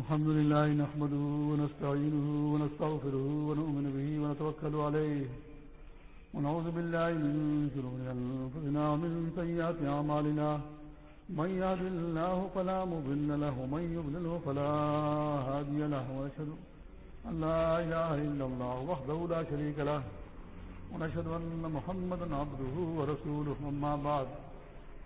الحمد لله نحمده ونستعينه ونستغفره ونؤمن به ونتوكل عليه ونعوذ بالله من شرور أنفسنا ومن سيئات أعمالنا من يهد الله فلا مضل له ومن يضلله فلا هادي له ونشهد أن لا إله إلا الله وحده لا شريك له ونشهد أن محمدا عبده ورسوله أما بعد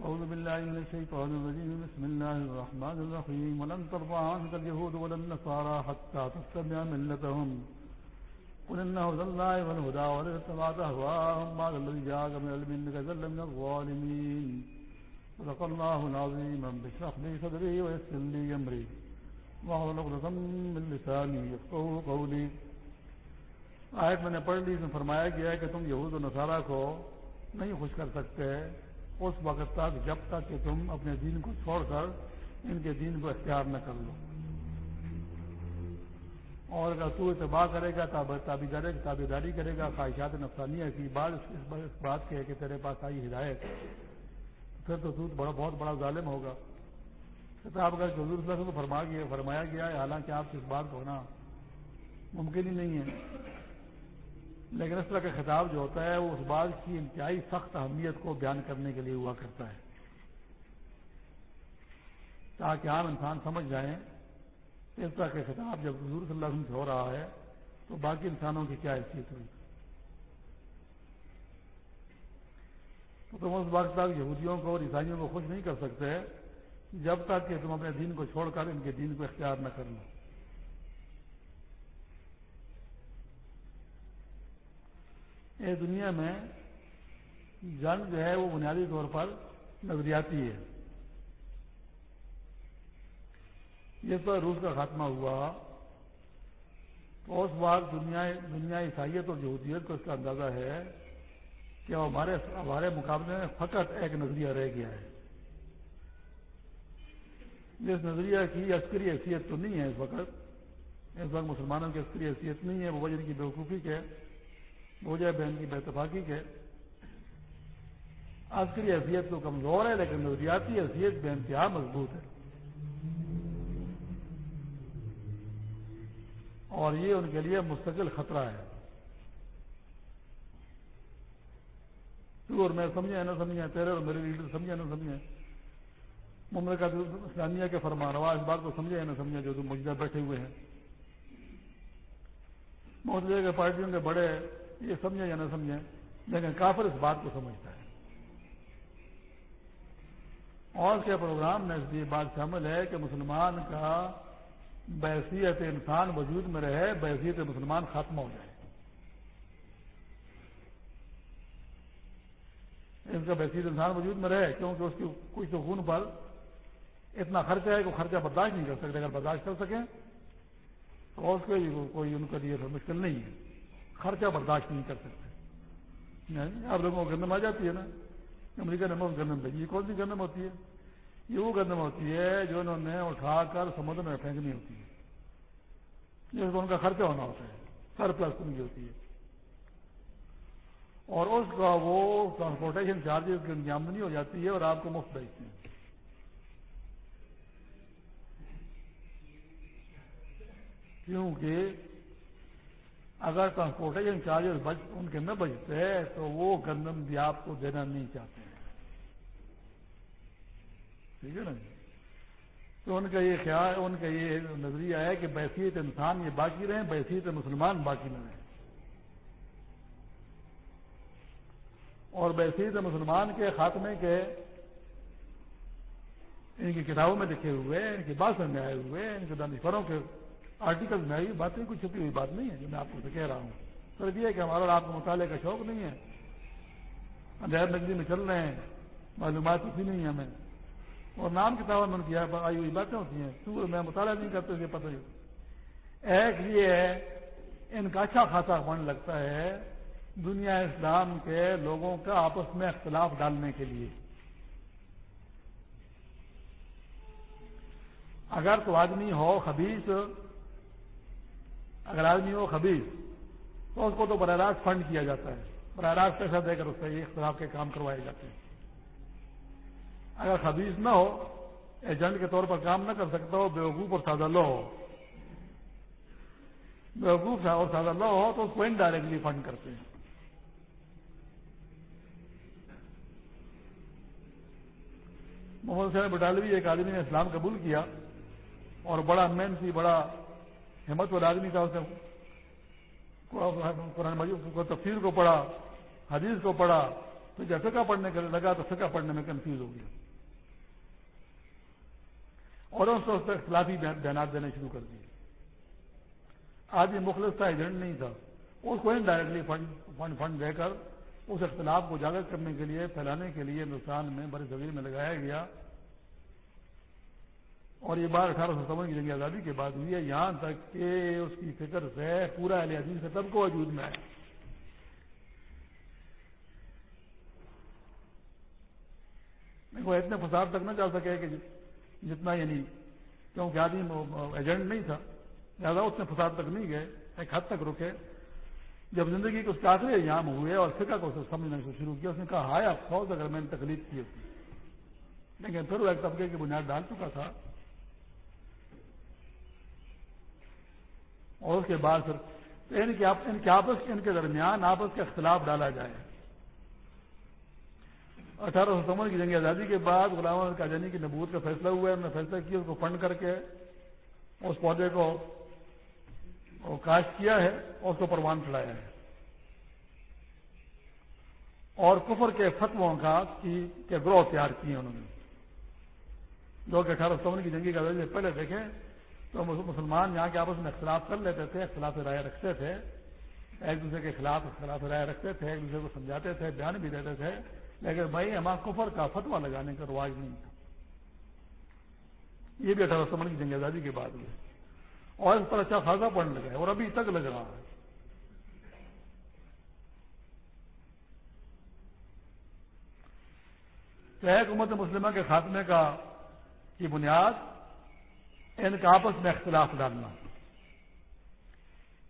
أعوذ بالله من الشيطان الرجيم. بسم الله الرحمن الرحيم. ولن ترضى عنك اليهود ولا النصارى حتى تتبع ملتهم. قل إن هدى الله والهدى ولن اتبعت أهواءهم بعد الذي جاءك من علم إنك زل من الظالمين. صدق الله العظيم. بشرح لي صدري ويسر لي أمري. واحلل عقدة من لساني يفقهوا قولي. آیت میں نے پڑھ لی، اس میں فرمایا گیا ہے کہ تم یہود و نصارہ کو نہیں خوش کر سکتے اس وقت تک جب تک کہ تم اپنے دین کو چھوڑ کر ان کے دین کو اختیار نہ کر لو۔ اور اگر تو اتباع کرے گا تابے داری کرے گا، خواہشات نفسانیہ کی بات اس بات کی ہے کہ تیرے پاس آئی ہدایت۔ پھر تو تو بڑا بہت بڑا ظالم ہوگا۔ کتاب کا حضور صلی اللہ کو فرما گیا فرمایا گیا ہے، حالانکہ آپ اس بات کو ہونا ممکن ہی نہیں ہے۔ لیکن اس طرح کا خطاب جو ہوتا ہے وہ اس بات کی انتہائی سخت اہمیت کو بیان کرنے کے لیے ہوا کرتا ہے۔ تاکہ عام انسان سمجھ جائیں اس طرح کے خطاب جب حضور صلی اللہ علیہ وسلم سے ہو رہا ہے تو باقی انسانوں کی کیا حیثیت ہوئی؟ تو تم اس وقت تک یہودیوں کو اور عیسائیوں کو خوش نہیں کر سکتے جب تک کہ تم اپنے دین کو چھوڑ کر ان کے دین کو اختیار نہ کر لو۔ اس دنیا میں جنگ جو ہے وہ بنیادی طور پر نظریاتی ہے۔ جس پر روس کا خاتمہ ہوا۔ تو اس بات دنیا دنیا عیسائیت اور یہودیت کو اس کا اندازہ ہے کہ ہمارے ہمارے مقابلے میں فقط ایک نظریہ رہ گیا ہے۔ جس نظریہ کی عسکری حیثیت تو نہیں ہے اس وقت۔ اس وقت مسلمانوں کی عسکری حیثیت نہیں ہے، وہ وجہ کی بیوقوفی کے بوجھا بہن جی، کی بےتفاقی کے عسکری حیثیت تو کمزور ہے، لیکن نظریاتی حیثیت بے انتہا جی، مضبوط ہے۔ اور یہ ان کے لیے مستقل خطرہ ہے۔ تو اور میں سمجھا نہ سمجھا تیرے اور میرے لیڈر سمجھا نہ سمجھا مملکت اسلامیہ کے فرما روا اس بات کو سمجھا نہ سمجھا جو تم موجودہ بیٹھے ہوئے ہیں۔ موجودہ کے پارٹیوں کے بڑے یہ سمجھے یا نہ سمجھیں لیکن کافر اس بات کو سمجھتا ہے۔ اور کے پروگرام میں اس لیے بات شامل ہے کہ مسلمان کا بحثیت انسان وجود میں رہے، بحثیت مسلمان ختم ہو جائے۔ اس کا بحثیت انسان وجود میں رہے، کیونکہ اس کی کچھ تو خون پر اتنا خرچہ ہے کہ خرچہ برداشت نہیں کر سکتے۔ اگر برداشت کر سکیں تو اس کے کوئی ان کے لیے مشکل نہیں ہے۔ خرچہ برداشت نہیں کر سکتے۔ آپ لوگوں کو گندم آ جاتی ہے نا۔ امریکہ نے گندم بھیجی یہ کون سی گندم ہوتی ہے؟ یہ وہ گندم ہوتی ہے جو انہوں نے اٹھا کر سمندر میں پھینکنی ہوتی ہے۔ جس کو ان کا خرچہ ہونا ہوتا ہے، سر پلس ان کی ہوتی ہے۔ اور اس کا وہ ٹرانسپورٹیشن چارجز کی آمدنی ہو جاتی ہے اور آپ کو مفت بیچتے ہیں۔ کیونکہ اگر ٹرانسپورٹیشن چارجز ان کے نہ بچتے تو وہ گندم بھی آپ کو دینا نہیں چاہتے ہیں۔ ٹھیک ہے نا جی؟ تو ان کا یہ خیال ان کا یہ نظریہ ہے کہ بحثیت انسان یہ باقی رہیں بحثیت مسلمان باقی نہ رہیں۔ اور بحثیت مسلمان کے خاتمے کے ان کی کتابوں میں لکھے ہوئے، ان کی بات میں آئے ہوئے، ان کے دانشوروں کے آرٹیکل میں آئی باتیں کوئی چھپی ہوئی بات نہیں ہے جو میں آپ کو کہہ رہا ہوں۔ سر، یہ کہ ہمارا آپ کو مطالعے کا شوق نہیں ہے۔ اندھیر نگری میں چل رہے ہیں، معلومات اسی نہیں ہے ہمیں۔ اور نام کتابوں میں کیا آئی ہوئی باتیں ہوتی ہیں۔ تو میں مطالعہ نہیں کرتے یہ پتہ ہی ایک یہ ہے، ان کا اچھا خاصا بن لگتا ہے دنیا اسلام کے لوگوں کا آپس میں اختلاف ڈالنے کے لیے۔ اگر تو آدمی ہو خبیص اگر آدمی ہو خبیص تو اس کو تو براہ راست فنڈ کیا جاتا ہے۔ براہ راست پیسہ دے کر اس سے اختلاف کے کام کروائے جاتے ہیں۔ اگر خبیص نہ ہو، ایجنٹ کے طور پر کام نہ کر سکتا ہو، بیوقوف اور سادہ لو ہو۔ بیوقوف اور سادہ لو ہو تو اس کو انڈائریکٹلی فنڈ کرتے ہیں۔ محمد حسین بٹالوی ایک آدمی نے اسلام قبول کیا اور بڑا مین سی بڑا ہمت والا آدمی تھا اسے قرآن مجید کو تفسیر کو پڑھا، حدیث کو پڑھا، تو جب فقہ پڑھنے کے لگا تو فقہ پڑھنے میں کنفیوز ہو گیا۔ اور اس وقت اختلافی بیانات دینے شروع کر دیے۔ آدمی مخلص تھا ایجنٹ نہیں تھا۔ اس کو انڈائریکٹلی فنڈ فنڈ دے کر اس اختلاف کو اجاگر کرنے کے لیے، پھیلانے کے لیے ہندوستان میں بڑے زمین میں لگایا گیا۔ اور یہ بات اٹھارہ سو ستاون کی جنگ آزادی کے بعد ہوئی ہے، یہاں تک کہ اس کی فکر سے پورا علی عزیز سے سب کو وجود میں آئے۔ وہ اتنے فساد تک نہ چل سکے کہ جتنا یعنی کیونکہ آدمی ایجنٹ نہیں تھا زیادہ اس میں فساد تک نہیں گئے، ایک حد تک رکے۔ جب زندگی کو اس کا آخری ایام ہوئے اور فکر کو سمجھنے سے شروع کیا، اس نے کہا، ہائے افسوس، اگر میں نے تکلیف کی لیکن پھر وہ ایک طبقے کی بنیاد ڈال چکا تھا۔ اور اس کے بعد پھر ان کے آپس ان کے درمیان آپس کے اختلاف ڈالا جائے۔ اٹھارہ سو ستمبر کی جنگ آزادی کے بعد غلام کا جانی کی نبوت کا فیصلہ ہوا ہے انہوں نے فیصلہ کیا، اس کو فنڈ کر کے اس پودے کو کاشت کیا ہے اور اس کو پروان چڑھایا ہے۔ اور کفر کے فتووں کا کے گروہ تیار کیے انہوں نے۔ جو کہ اٹھارہ ستمبر کی جنگی کا سے پہلے دیکھیں تو مسلمان یہاں کے آپس میں اختلاف کر لیتے تھے، اختلاف رائے رکھتے تھے۔ ایک دوسرے کے خلاف اختلاف رائے رکھتے تھے، ایک دوسرے کو سمجھاتے تھے، بیان بھی دیتے تھے۔ لیکن بھائی ہمارا کفر کا فتوا لگانے کا رواج نہیں تھا۔ یہ بھی اٹھارہ ستمبر کی جنگ آزادی کے بعد ہوئے اور اس پر اچھا خاصا پڑھنے لگا ہے اور ابھی تک لگ رہا ہے۔ حکومت مسلمہ کے خاتمے کا کی بنیاد ان کا آپس میں اختلاف ڈالنا۔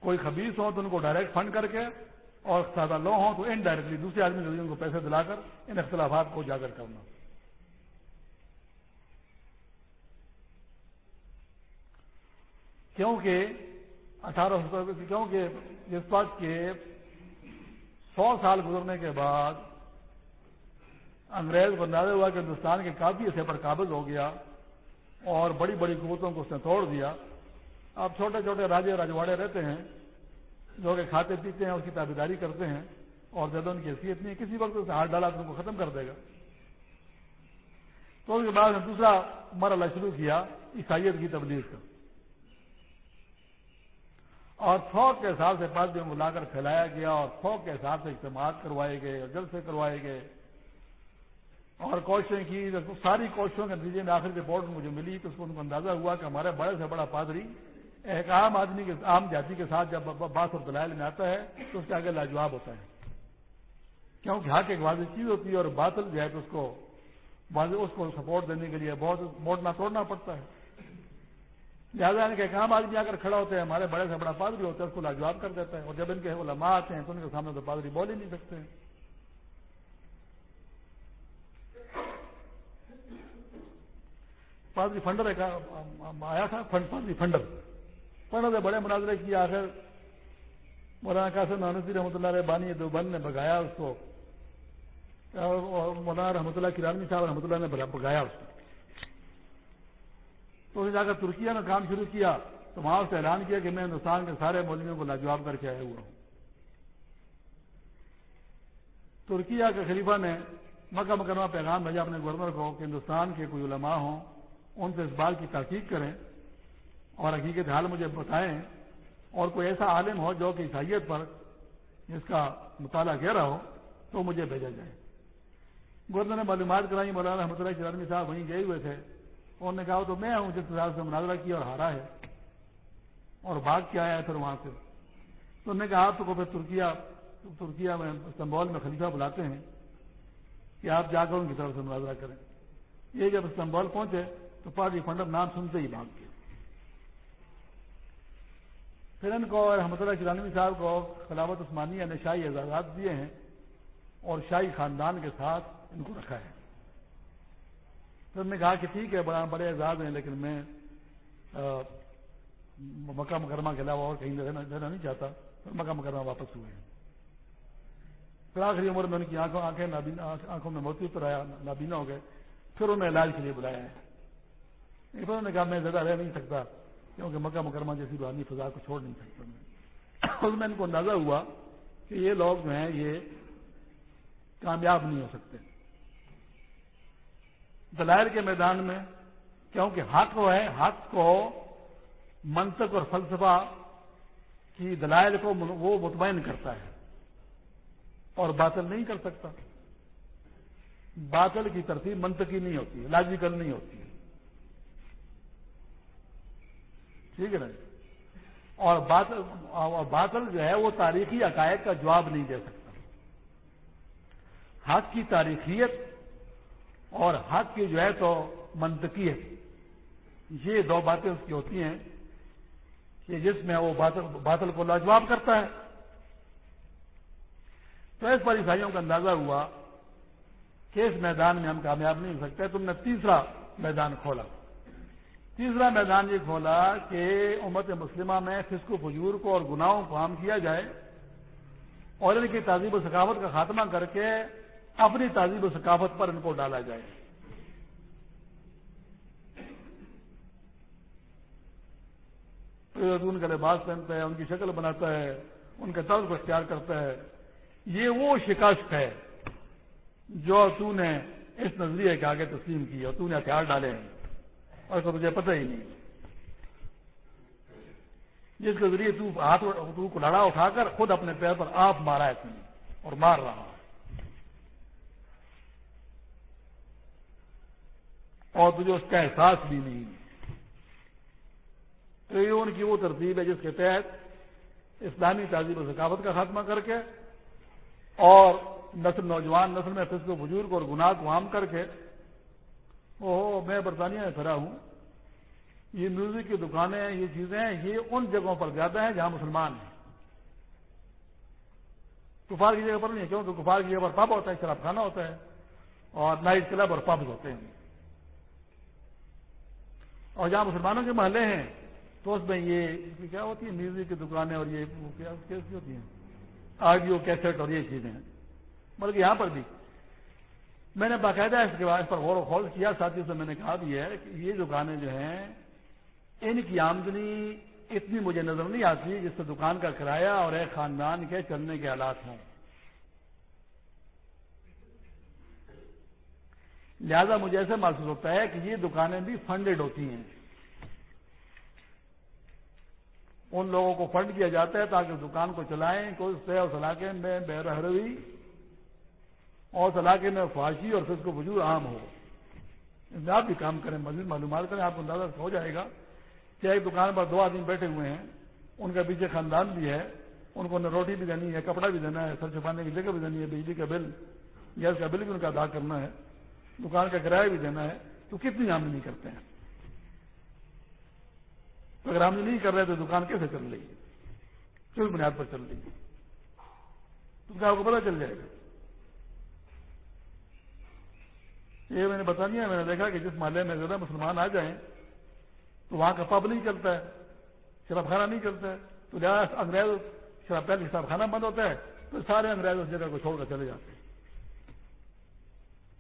کوئی خبیص ہو تو ان کو ڈائریکٹ فنڈ کر کے اور سادہ لو ہوں تو انڈائریکٹلی دوسرے آدمی کے ان کو پیسے دلا کر ان اختلافات کو اجاگر کرنا۔ کیونکہ اٹھارہ سو کیونکہ جس وقت کے سو سال گزرنے کے بعد انگریز کو اندازہ ہوا کہ ہندوستان کے کافی عرصے پر قابض ہو گیا۔ اور بڑی بڑی قوتوں کو اس نے توڑ دیا۔ اب چھوٹے چھوٹے راجے راجواڑے رہتے ہیں، جو کہ کھاتے پیتے ہیں، اس کی تابیداری کرتے ہیں اور زیادہ ان کی حیثیت نہیں کسی وقت اسے ہاتھ ڈالا تو ان کو ختم کر دے گا۔ تو اس کے بعد دوسرا مرحلہ شروع کیا، عیسائیت کی تبدیل کا۔ اور تھوک کے حساب سے پادریوں کو لا کر پھیلایا گیا اور تھوک کے حساب سے اجتماع کروائے گئے اور جلد سے کروائے گئے۔ اور کوششیں کی ساری کوششوں کے نتیجے میں آخر رپورٹ مجھے ملی، تو اس کو ان کو اندازہ ہوا کہ ہمارے بڑے سے بڑا پادری ایک عام آدمی کے، عام جاتی کے ساتھ جب بات اور دلائل میں آتا ہے، تو اس کے آگے لاجواب ہوتا ہے۔ کیونکہ حق ایک واضح چیز ہوتی ہے اور باطل جو ہے تو اس کو اس کو سپورٹ دینے کے لیے بہت موڑنا توڑنا پڑتا ہے۔ لہٰذا کہ ایک عام آدمی آ کر کھڑا ہوتا ہے، ہمارے بڑے سے بڑا پادری ہوتا ہے، اس کو لاجواب کر دیتا ہے۔ اور جب ان کے علماء آتے ہیں، تو ان کے سامنے تو پادری بول ہی نہیں سکتے۔ ہیں پادری فنڈر آیا تھا پادری فنڈر۔ فنڈر سے بڑے مناظرے کیا آخر۔ مولانا قاسم نانوی رحمۃ اللہ علیہ بانی دو بند نے بگایا اس کو۔ مولانا رحمۃ اللہ کرانوی صاحب رحمۃ اللہ نے بگایا اس کو۔ تو اسے جا کر ترکیا نے کام شروع کیا۔ تو وہاں سے اعلان کیا کہ میں ہندوستان کے سارے مولویوں کو لاجواب کر کے آیا ہوا ہوں۔ ترکیا کے خلیفہ نے مکہ مکرمہ پیغام بھیجا اپنے گورنر کو کہ ہندوستان کے کوئی علماء ہوں۔ ان سے اس بات کی تحقیق کریں اور حقیقت حال مجھے بتائیں اور کوئی ایسا عالم ہو جو کہ عیسائیت پر جس کا مطالعہ گہرا ہو تو مجھے بھیجا جائے۔ گورنر نے معلومات کرائی، مولانا رحمۃ اللہ چرانی صاحب وہیں گئے ہوئے تھے۔ انہوں نے کہا تو میں ہوں جس حساب سے مناظرہ کیا اور ہارا ہے اور بھاگ کے آیا ہے پھر وہاں سے۔ تو انہوں نے کہا، آپ تو پھر ترکیا ترکیا میں استنبول میں خلیفہ بلاتے ہیں کہ آپ جا کر ان کی طرف سے مناظرہ کریں۔ یہ جب استنبول پہنچے تو پارٹی فنڈر نام سنتے ہی بھاگ گیا پھر ان کو رحمت اللہ چرانوی صاحب کو خلافت عثمانیہ نے شاہی اعزازات دیے ہیں اور شاہی خاندان کے ساتھ ان کو رکھا ہے۔ پھر نے کہا کہ ٹھیک ہے، بڑا بڑے اعزاز ہیں، لیکن میں مکہ مکرمہ کے علاوہ اور کہیں رہنا نہیں چاہتا۔ پھر مکہ مکرمہ واپس ہوئے۔ ہیں پھر آخری عمر میں ان کی آنکھوں آنکھیں آنکھوں میں موتی اتر آیا، نابینا ہو گئے۔ پھر انہیں علاج کے لیے بلایا ہے۔ نے کہا میں زیادہ رہ نہیں سکتا، کیونکہ مکہ مکرمہ جیسی روحانی فضا کو چھوڑ نہیں سکتا میں۔ ان کو اندازہ ہوا کہ یہ لوگ جو ہیں، یہ کامیاب نہیں ہو سکتے۔ دلائل کے میدان میں، کیونکہ حق وہ ہے، حق کو منطق اور فلسفہ کی دلائل کو وہ مطمئن کرتا ہے۔ اور باطل نہیں کر سکتا۔ باطل کی ترتیب منطقی نہیں ہوتی ہے لاجیکل نہیں ہوتی۔ ہے ٹھیک ہے نا جی؟ اور باطل باطل جو ہے وہ تاریخی عقائد کا جواب نہیں دے سکتا۔ حق کی تاریخیت اور حق کی جو ہے تو منطقیت، یہ دو باتیں اس کی ہوتی ہیں کہ جس میں وہ باطل کو لاجواب کرتا ہے۔ تو اس پر عیسائیوں کا اندازہ ہوا کہ اس میدان میں ہم کامیاب نہیں ہو سکتے، تم نے تیسرا میدان کھولا۔ تیسرا میدان یہ کھولا کہ امت مسلمہ میں فسق و فجور کو اور گناہوں کو عام کیا جائے اور ان کی تہذیب و ثقافت کا خاتمہ کر کے اپنی تہذیب و ثقافت پر ان کو ڈالا جائے۔ ان کا لباس پہنتا ہے، ان کی شکل بناتا ہے، ان کے طرز کو اختیار کرتا ہے۔ یہ وہ شکست ہے جو تو نے اس نظریے کے آگے تسلیم کی اور تو نے ہتھیار ڈالے ہیں۔ اور تو مجھے پتہ ہی نہیں۔ جس کے ذریعے تو ہاتھ تو کلاڑا اٹھا کر خود اپنے پیر پر آپ مارا ہے تم اور مار رہا اور تجھے اس کا احساس بھی نہیں۔ تو یہ ان کی وہ ترتیب ہے جس کے تحت اسلامی تہذیب و ثقافت کا خاتمہ کر کے اور نسل نوجوان نسل میں فسق و بزرگ اور گناہ کو عام کر کے او میں برطانیہ میں کھڑا ہوں۔ یہ میوزک کی دکانیں یہ چیزیں یہ ان جگہوں پر زیادہ ہیں جہاں مسلمان ہیں۔ کفار کی جگہ پر نہیں ہے کیونکہ کفار کی جگہ پر پب ہوتا ہے، شراب خانہ ہوتا ہے اور نائٹ کلب اور پبز ہوتے ہیں۔ اور جہاں مسلمانوں کے محلے ہیں، تو اس میں یہ کیا ہوتی ہے میوزک کی دکانیں اور یہ کیا ہوتی ہیں؟ آڈیو کیسٹ اور یہ چیزیں ہیں۔ بلکہ یہاں پر بھی میں نے باقاعدہ اس کے بعد اس پر غور و خوض کیا ساتھی سے میں نے کہا بھی ہے کہ یہ دکانیں جو ہیں، ان کی آمدنی اتنی مجھے نظر نہیں آتی جس سے دکان کا کرایہ اور ایک خاندان کے چلنے کے حالات ہوں۔ لہذا مجھے ایسے محسوس ہوتا ہے کہ یہ دکانیں بھی فنڈڈ ہوتی ہیں۔ ان لوگوں کو فنڈ کیا جاتا ہے تاکہ دکان کو چلائیں، کوئی طے اور علاقے میں بے رہروی اور اس علاقے میں فاشی اور پھر اس کو وجود عام ہو۔ اس میں آپ بھی کام کریں مزید معلومات کریں، آپ کو اندازہ ہو جائے گا کہ ایک دکان پر دو آدمی بیٹھے ہوئے ہیں، ان کا پیچھے خاندان بھی ہے، ان کو روٹی بھی دینی ہے، کپڑا بھی دینا ہے، سر چھپانے کی جگہ بھی دینی ہے، بجلی کا بل، گیس کا بل بھی ان کا ادا کرنا ہے، دکان کا کرایہ بھی دینا ہے، تو کتنی آمدنی کرتے ہیں؟ اگر آمدنی نہیں کر رہے تو دکان کیسے چل رہی ہے؟ کس بنیاد پر چل رہی ہے؟ تو کیا آپ کو پتا چل جائے گا۔ یہ میں نے بتا دیا، میں نے دیکھا کہ جس محلے میں زیادہ مسلمان آ جائیں تو وہاں کا پب نہیں چلتا ہے، شراب خانہ نہیں چلتا ہے۔ تو لہٰذا انگریز شراب پہلے شراب خانہ بند ہوتا ہے، تو سارے انگریز اس جگہ کو چھوڑ کر چلے جاتے ہیں۔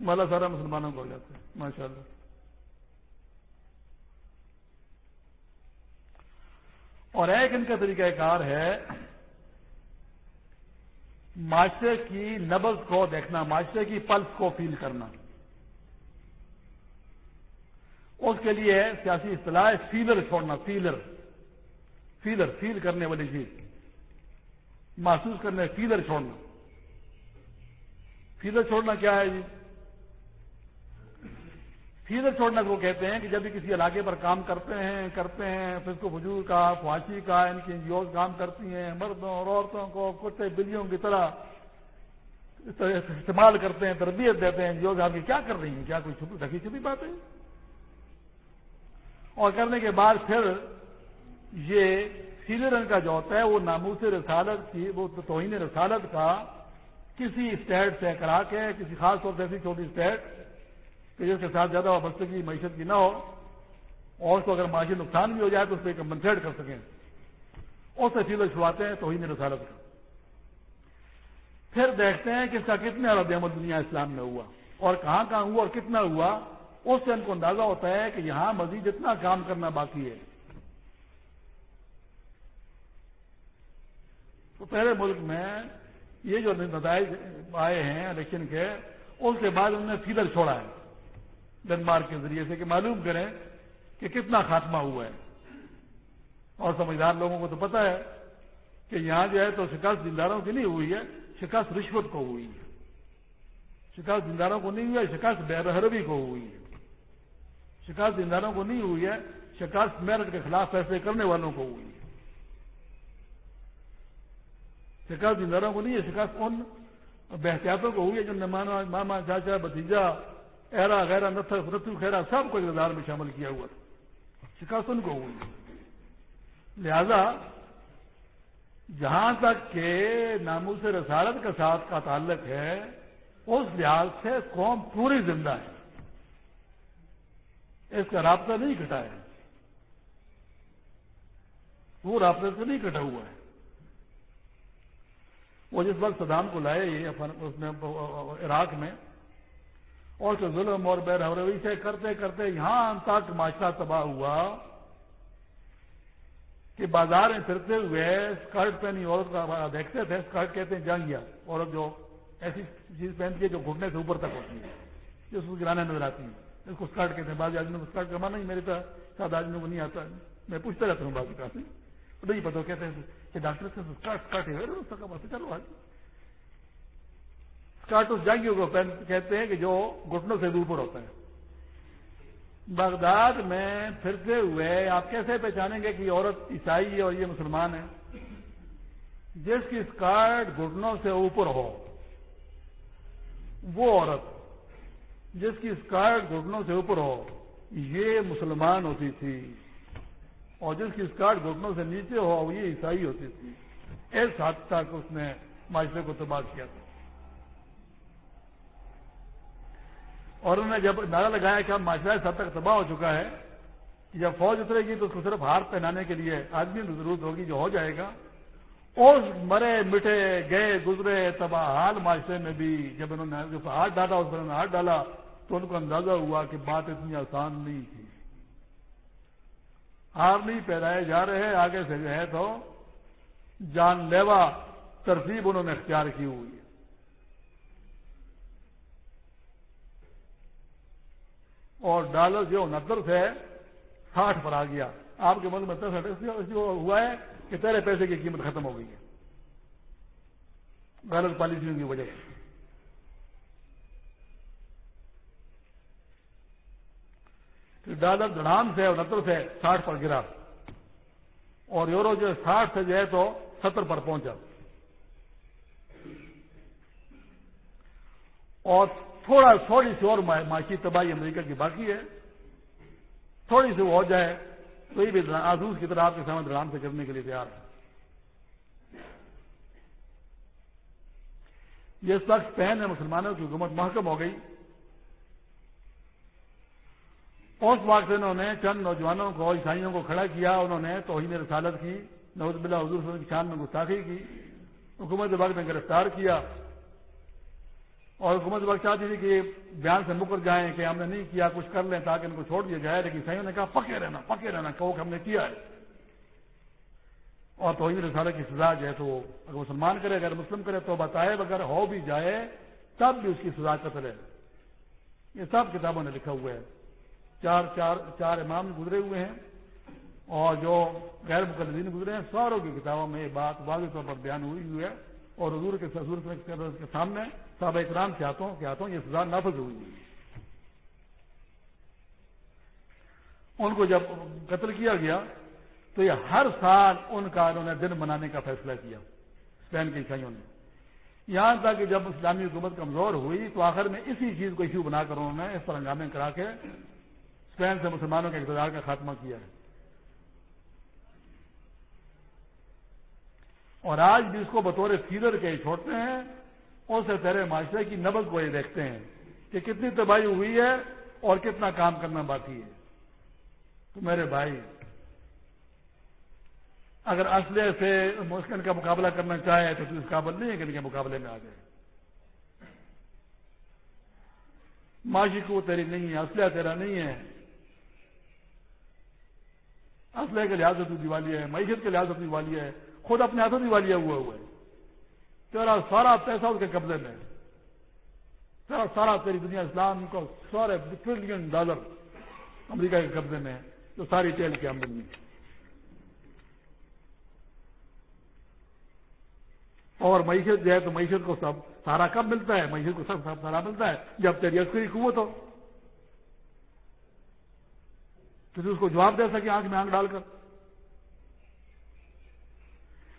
محلہ سارا مسلمانوں کو ہو جاتا ہے ماشاء اللہ اور ایک ان کا طریقہ کار ہے، معاشرے کی نبز کو دیکھنا، معاشرے کی پلس کو فیل کرنا۔ اس کے لیے سیاسی اصطلاح فیلر چھوڑنا، فیلر۔ فیلر، فیل کرنے والی چیز۔ محسوس کرنے فیلر چھوڑنا۔ فیلر چھوڑنا کیا ہے جی؟ فیلر چھوڑنا کو کہتے ہیں کہ جب بھی کسی علاقے پر کام کرتے ہیں کرتے ہیں پھر اس کو وجود کا فواشی کا، ان کی جی انجیوز کام کرتی ہیں، مردوں اور عورتوں کو کتے، بلیوں کی طرح استعمال کرتے ہیں، تربیت دیتے ہیں انجیوز آپ کی کیا کر رہی ہیں؟ کیا کوئی چھپی ڈھکی چھپی بات ہے اور کرنے کے بعد پھر یہ سیلے رنگ کا جو ہوتا ہے، وہ ناموس رسالت کی، وہ توہین رسالت کا کسی اسٹیٹ سے کرا کے، کسی خاص طور سے ایسی چھوٹی اسٹیٹ کہ جس کے ساتھ زیادہ وابستگی، معیشت کی نہ ہو، اور اس کو اگر معاشی نقصان بھی ہو جائے تو اس پہ کمپنسیٹ کر سکیں۔ اس سے چیزیں چھڑواتے ہیں تو ہی میرے سالت کا۔ پھر دیکھتے ہیں کہ اس کا کتنے عرب عمل دنیا اسلام میں ہوا، اور کہاں کہاں ہوا اور کتنا ہوا۔ اس سے ان کو اندازہ ہوتا ہے کہ یہاں مزید اتنا کام کرنا باقی ہے۔ تو پہلے ملک میں یہ جو نتائج آئے ہیں الیکشن کے، اس کے بعد انہوں نے فیلر چھوڑا ہے۔ ڈنمارک کے ذریعے سے کہ معلوم کریں کہ کتنا خاتمہ ہوا ہے۔ اور سمجھدار لوگوں کو تو پتا ہے کہ یہاں جو ہے تو شکست دینداروں کی نہیں ہوئی ہے، شکست رشوت کو ہوئی ہے۔ شکست دینداروں کو نہیں ہوئی ہے، شکست بے کو ہوئی ہے۔ شکست دینداروں کو نہیں ہوئی ہے، شکست میرٹ کے خلاف فیصلے کرنے والوں کو ہوئی ہے۔ شکست دینداروں کو نہیں ہے، شکست ان بحتیاتوں کو ہوئی ہے جن نے مانا ماما، چاچا بتیجا ایرا، غیرا نتو خیرا، سب کو اقتدار میں شامل کیا ہوا تھا۔ شکست ان کو ہوئی لہذا جہاں تک کہ ناموس رسالت کے ساتھ کا تعلق ہے، اس لحاظ سے قوم پوری زندہ ہے۔ اس کا رابطہ نہیں کٹا ہے۔ وہ رابطے سے نہیں کٹا ہوا ہے۔ وہ جس وقت صدام کو لائے اس نے عراق میں، اور جو ظلم اور بے روی سے کرتے کرتے یہاں تک معاشرہ تباہ ہوا کہ بازار میں پھرتے ہوئے اسکرٹ پہنی عورت کا دیکھتے تھے اسکرٹ کہتے ہیں جانگیا، عورت جو ایسی چیز پہنتی ہے جو گھٹنے سے اوپر تک ہوتی ہے، جو اس کو گرانے نظر آتی ہے۔ اس کہتے ہیں، بعض آدمی کو اسکرٹ کرنا نہیں میرے پاس سات آدمیوں کو نہیں آتا، میں پوچھتا رہتا ہوں بعض کا سے۔ نہیں پتا کہتے ہیں کہ ڈاکٹر سے اسکرٹ اسکرٹ ہے۔ چلو آج اسکرٹ اس جانگیوں کو کہتے ہیں کہ جو گھٹنوں سے اوپر ہوتا ہے۔ بغداد میں پھرتے ہوئے آپ کیسے پہچانیں گے کہ عورت عیسائی ہے اور یہ مسلمان ہے؟ جس کی اسکارٹ گھٹنوں سے اوپر ہو، وہ عورت جس کی اسکارٹ گھٹنوں سے اوپر ہو، یہ مسلمان ہوتی تھی۔ اور جس کی اسکارٹ گھٹنوں سے نیچے ہو یہ عیسائی ہوتی تھی۔ اس حد تک اس نے معاشرے کو تباہ کیا تھا۔ اور انہوں نے جب نعرہ لگایا کہ اب معاشرہ حد تک تباہ ہو چکا ہے، کہ جب فوج اترے گی تو اس کو صرف ہار پہنانے کے لیے آدمی کی ضرورت ہوگی جو ہو جائے گا۔ اس مرے، مٹے، گئے، گزرے، تباہ حال معاشرے میں بھی جب انہوں نے ہاتھ ڈالا، اس پر انہوں نے ہاتھ ڈالا۔ تو ان کو اندازہ ہوا کہ بات اتنی آسان نہیں تھی۔ ہار نہیں پہرائے جا رہے، آگے سے جو ہے تو جان لیوا ترتیب انہوں نے اختیار کی ہوئی ہے۔ اور ڈالر جو انہتر سے ساٹھ پر آ گیا۔ آپ کے ملک میں دس ہوا ہے کہ تیرے پیسے کی قیمت ختم ہو گئی ہے۔ غلط پالیسیوں کی وجہ سے۔ ڈالر دڑام سے انہتر سے ساٹھ پر گرا۔ اور یورو جو ساٹھ سے جو ہے تو ستر پر پہنچا۔ اور تھوڑا تھوڑی سی اور معاشی تباہی امریکہ کی باقی ہے۔ تھوڑی سی وہ ہو جائے تو یہ بھی آزوز کی طرح آپ کے سامنے رام سے کرنے کے لیے تیار۔ ہے یہ وقت پہن ہے مسلمانوں کی حکومت محکم ہو گئی۔ اس وقت انہوں نے، چند نوجوانوں کو، عیسائیوں کو کھڑا کیا انہوں نے، توہین رسالت کی نوز بلا حضور کی شان میں گستاخی کی، حکومت وقت نے گرفتار کیا۔ اور حکومت وقت چاہتی تھی کہ بیان سے مکر جائیں کہ ہم نے نہیں کیا، کچھ کر لیں تاکہ ان کو چھوڑ دیا جائے، لیکن سائیوں نے کہا پکے رہنا پکے رہنا کہو کہ ہم نے کیا ہے۔ اور توحید رسالہ کی سزا جو ہے تو اگر مسلمان کرے، اگر مسلم کرے تو بتائے اگر ہو بھی جائے، تب بھی اس کی سزا قتل ہے۔ یہ سب کتابوں نے لکھا ہوا ہے۔ چار چار چار امام گزرے ہوئے ہیں اور جو غیر مقدین گزرے ہیں، ساروں کی کتابوں میں یہ بات واضح طور پر بیان ہوئی ہوئی ہے اور حضور کے حضور کے سامنے صحابہ اکرام کے ہاتھوں کے ہاتھوں یہ سزا نافذ ہوئی ان کو جب قتل کیا گیا تو یہ ہر سال ان کا انہوں نے دن منانے کا فیصلہ کیا، اسپین کے عیسائیوں نے۔ یہاں تک کہ جب اسلامی حکومت کمزور ہوئی تو آخر میں اسی چیز کو ایشو بنا کر انہوں نے اس پر ہنگامے کرا کے اسپین سے مسلمانوں کے اقتدار کا خاتمہ کیا ہے۔ اور آج بھی اس کو بطور فیڈر کے چھوڑتے ہیں اور سے تیرے معاشرے کی نبز کو یہ دیکھتے ہیں کہ کتنی تباہی ہوئی ہے اور کتنا کام کرنا باقی ہے۔ تو میرے بھائی، اگر اسلحے سے مسکن کا مقابلہ کرنا چاہے تو اس قابل نہیں ہے کہ ان کے مقابلے میں آ جائے۔ معاشی کو تیری نہیں ہے اسلحہ تیرا نہیں ہے۔ اسلحے کے لحاظ سے تو دیوالی ہے، معیشت کے لحاظ سے دیوالی ہے، خود اپنے ہاتھوں دیوالیاں ہوا ہوا ہے۔ تیرا سارا پیسہ اس کے قبضے میں تیرا سارا، تیری دنیا اسلام کو سارے ٹریلین ڈالر امریکہ کے قبضے میں ہے، جو ساری تیل کی آمدنی ہے۔ اور معیشت جو ہے تو معیشت کو سب سارا کب ملتا ہے؟ معیشت کو سب سب سارا ملتا ہے جب تیری عسکری قوت ہو۔ تو اس کو جواب دے سکے آنکھ میں آنکھ ڈال کر۔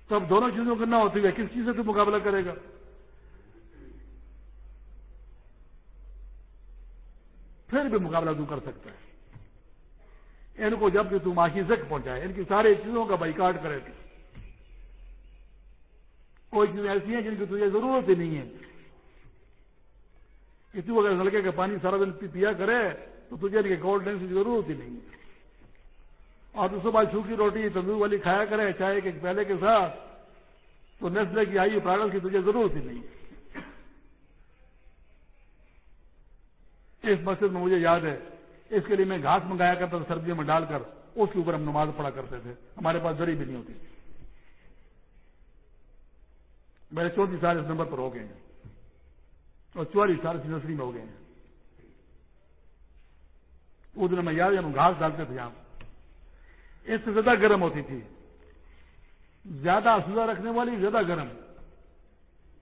تو اب دونوں چیزوں کو نہ ہوتی ہے، کس چیز سے تو مقابلہ کرے گا؟ پھر بھی مقابلہ تو کر سکتا ہے۔ ان کو جبکہ تو معاشی زک پہنچائے، ان کی ساری چیزوں کا بائیکاٹ کرے گا کوئی چیزیں ایسی ہیں جن کی تجھے ضرورت ہی نہیں ہے۔ کہ تو اگر نلکے کا پانی سارا دن پیا کرے، تو تجھے ان کے کولڈ ڈرنک کی ضرورت ہی نہیں ہے۔ اور تو صبح سوکھی روٹی تندور والی کھایا کرے، چائے کے پہلے کے ساتھ، تو نسلے کی آئی پراگل کی تجھے ضرورت ہی نہیں۔ اس مسجد میں مجھے یاد ہے، اس کے لیے میں گھاس منگایا کرتا تھا، سردیوں میں ڈال کر۔ اس کے اوپر ہم نماز پڑھا کرتے تھے۔ ہمارے پاس دری بھی نہیں ہوتی۔ میرے چونتیس سال اس نمبر پر ہو گئے ہیں۔ اور چوالیس سال اس نرسری میں ہو گئے ہیں۔ اس دن میں یاد ہے، ہم گھاس ڈالتے تھے یہاں۔ اس سے زیادہ گرم ہوتی تھی۔ زیادہ افزا رکھنے والی، زیادہ گرم۔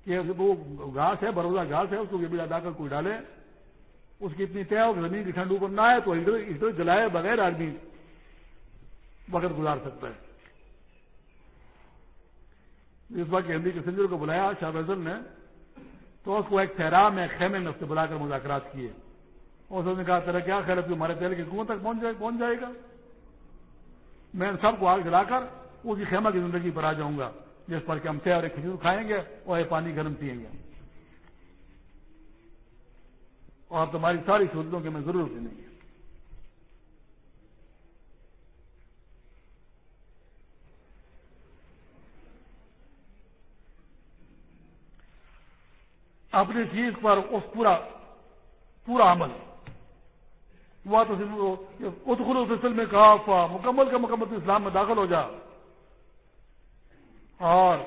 کہ وہ گھاس ہے، بروزہ گھاس ہے، اس کو بھی لا کر کوئی ڈالے۔ اس کی اتنی طے ہو کہ زمین کی ٹھنڈ اوپر نہ آئے تو ہیٹر جلائے بغیر آدمی وقت گزار سکتا ہے۔ اس بات ہندی کے سنجر کو بلایا، شاہ فیصل نے۔ تو اس کو ایک ٹھہرا میں خیمے میں اس سے بلا کر مذاکرات کیے۔ اور اس نے کہا، تیرا کیا خیر ہے؟ ہمارے تیل کے کنویں تک پہنچ جائے گا۔ میں سب کو آگ جلا کر اس کی خیمہ کی زندگی پر آ جاؤں گا، جس پر کہ ہم اور کھجور کھائیں گے اور یہ پانی گرم پیئیں گے۔ اور تمہاری ساری سہولتوں کی میں ضرورت ہی نہیں ہے۔ اپنی چیز پر اس پورا پورا عمل ہوا تو اتخلو فصل میں کہا مکمل کا مکمل اسلام میں داخل ہو جا۔ اور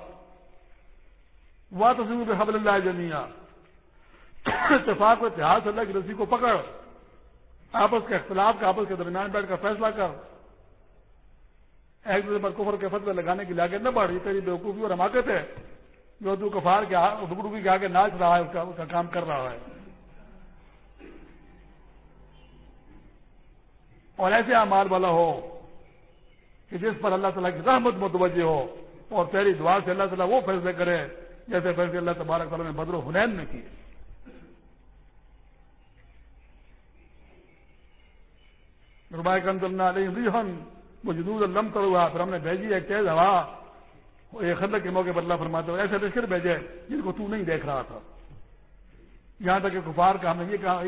وہ تو حبل اللہ جمیا اتفاق و اتحاد اللہ کی رسی کو پکڑ۔ آپس کے اختلاف کا، آپس کے درمیان بیٹھ کر فیصلہ کر۔ ایک دوسرے پر کفر کے فتوے لگانے کی لاگت نہ بڑھ یہ تیری بیوقوفی اور حماقت ہے۔ جو تو کفار کے کے آگے ناچ رہا ہے اس کا کام کر رہا ہے۔ اور ایسے اعمال والا ہو کہ جس پر اللہ تعالیٰ کی رحمت متوجہ ہو اور تیری دعا سے اللہ تعالیٰ وہ فیصلے کرے جیسے فیصلے اللہ تبارک تعالیٰ نے بدر و حنین میں کیے۔ اللہ علیہ ریحن مجدود الم کر ہوا پھر ہم نے بھیجی ایک تیز ہوا، ایک خندق کے موقع پر اللہ فرماتے ہوئے ایسے لشکر بھیجے جن کو تو نہیں دیکھ رہا تھا۔ یہاں تک کہ کفار کا ہم نے یہ کہا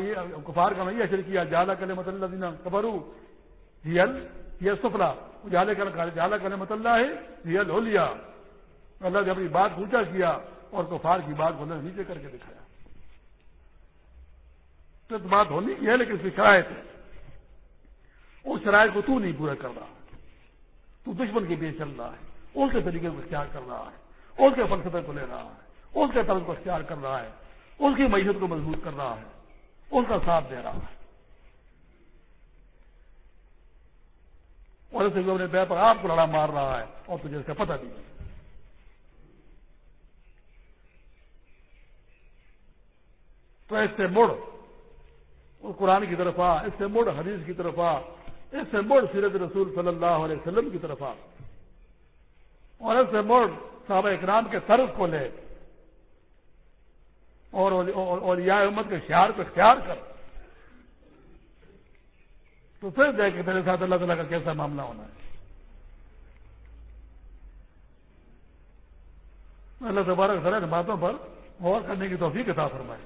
کفار کا ہم نے یہ اشر کیا جالا کل مت اللہ دینا کبرو ریئل یہ سفلا جالے جالا کل مت اللہ ہے ریئل ہو لیا اللہ نے اپنی بات اونچا کیا اور کفار کی بات کو نیچے کر کے دکھایا۔ تو بات ہونی کی ہے، لیکن اس کی شرائط ہے۔ اس شرائط کو تو نہیں پورا کر رہا۔ تو دشمن کے پیچھے چل رہا ہے۔ اس کے طریقے کو اختیار کر رہا ہے۔ اس کے فلسفے کو لے رہا ہے۔ اس کے طرز کو اختیار کر رہا ہے۔ اس کی معیشت کو مضبوط کر رہا ہے، اس کا ساتھ دے رہا ہے۔ اور اسے اپنے بے پر آپ کو لڑا مار رہا ہے، اور تجھے اس کا پتہ نہیں۔ تو اس سے مڑ قرآن کی طرف آ، اس سے مڑ، حدیث کی طرف آ، اس سے مڑ سیرت رسول صلی اللہ علیہ وسلم کی طرف آ۔ اور اس سے مڑ صحابہ اکرام کے طرز کو لے اور اولیاء امت کے شہار کو اختیار کر۔ تو پھر دیکھ کے تیرے ساتھ اللہ تعالیٰ کا کیسا معاملہ ہونا ہے۔ اللہ تبارک ذرا باتوں پر غور کرنے کی توفیق عطا فرمائے۔